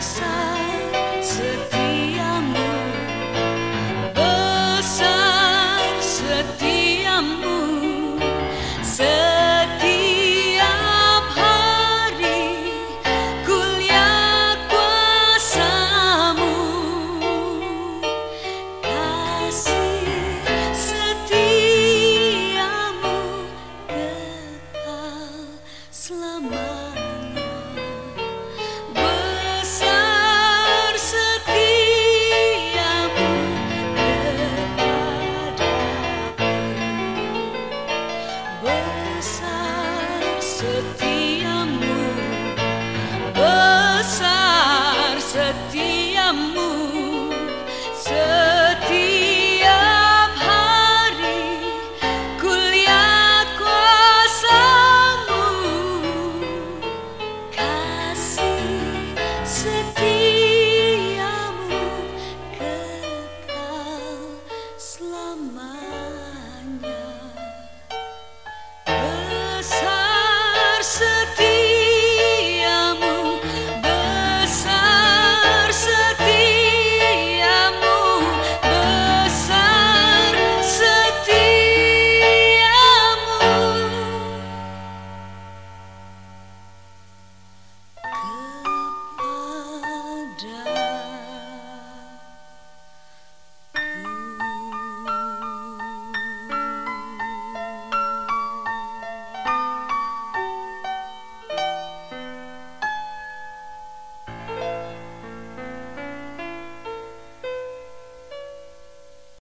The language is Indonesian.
side. Kasih